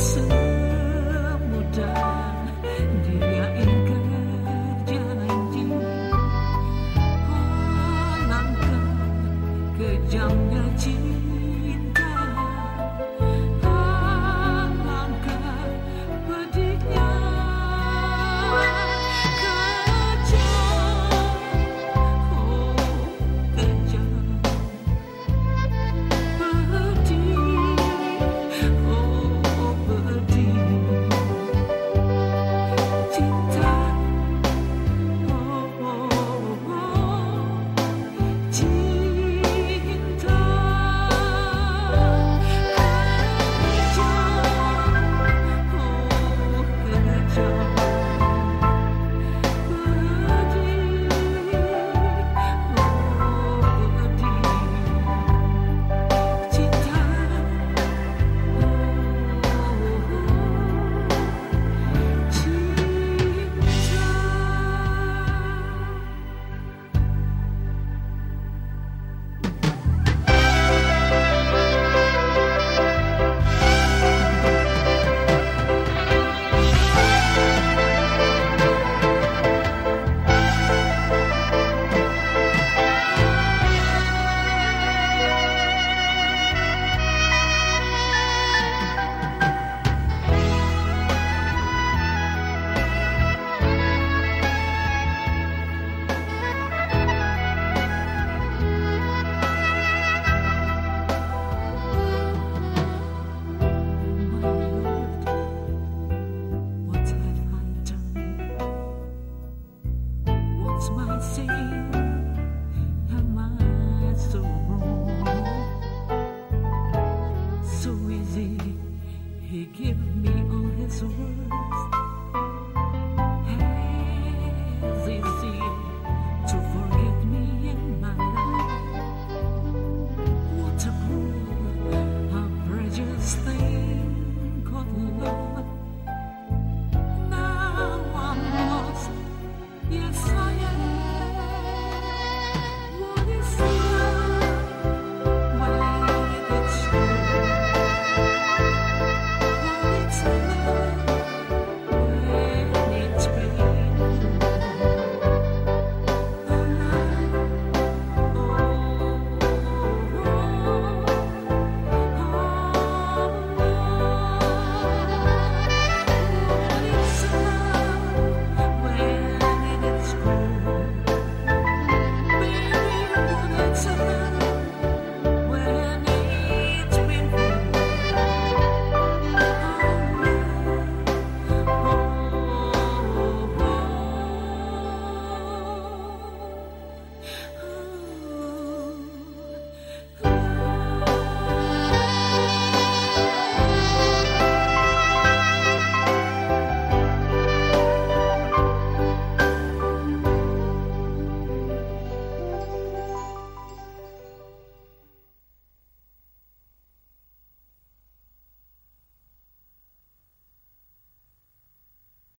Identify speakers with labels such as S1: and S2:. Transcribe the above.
S1: listen